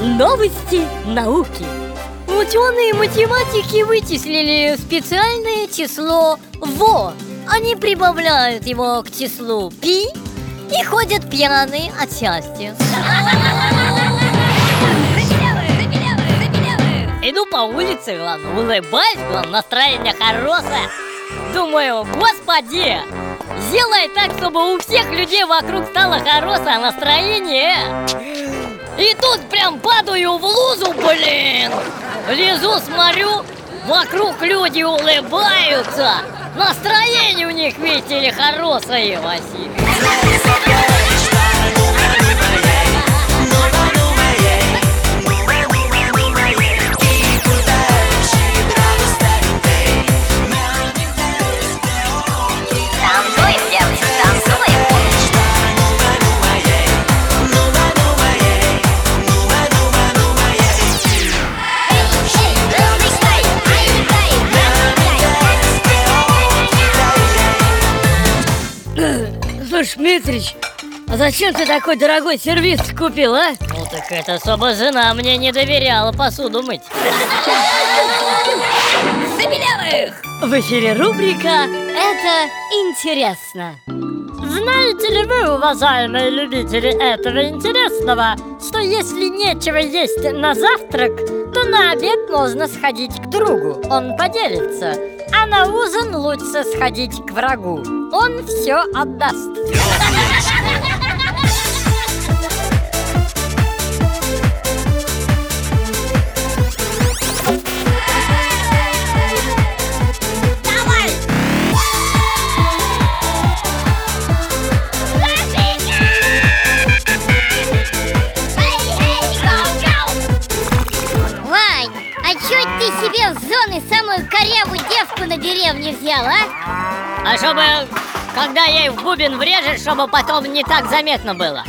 Новости науки. Ученые математики вычислили специальное число ВО. Они прибавляют его к числу Пи и ходят пьяные от счастья. Иду по улице, главное, улыбаюсь, главное, настроение хорошее. Думаю, господи, сделай так, чтобы у всех людей вокруг стало хорошее настроение. И тут прям падаю в лузу, блин. Лезу, смотрю, вокруг люди улыбаются. Настроение у них, видите ли, хорошее, Василий. Слушай, Дмитрич, а зачем ты такой дорогой сервис купил, а? Ну так это чтобы жена мне не доверяла посуду мыть. Забелявых! В эфире рубрика «Это интересно». Знаете ли вы, уважаемые любители этого интересного, что если нечего есть на завтрак, то на обед можно сходить к другу, он поделится, а на ужин лучше сходить к врагу, он все отдаст. Ты себе в зоны самую корявую девку на деревне взял, а? А чтобы, когда ей в бубен врежешь, чтобы потом не так заметно было.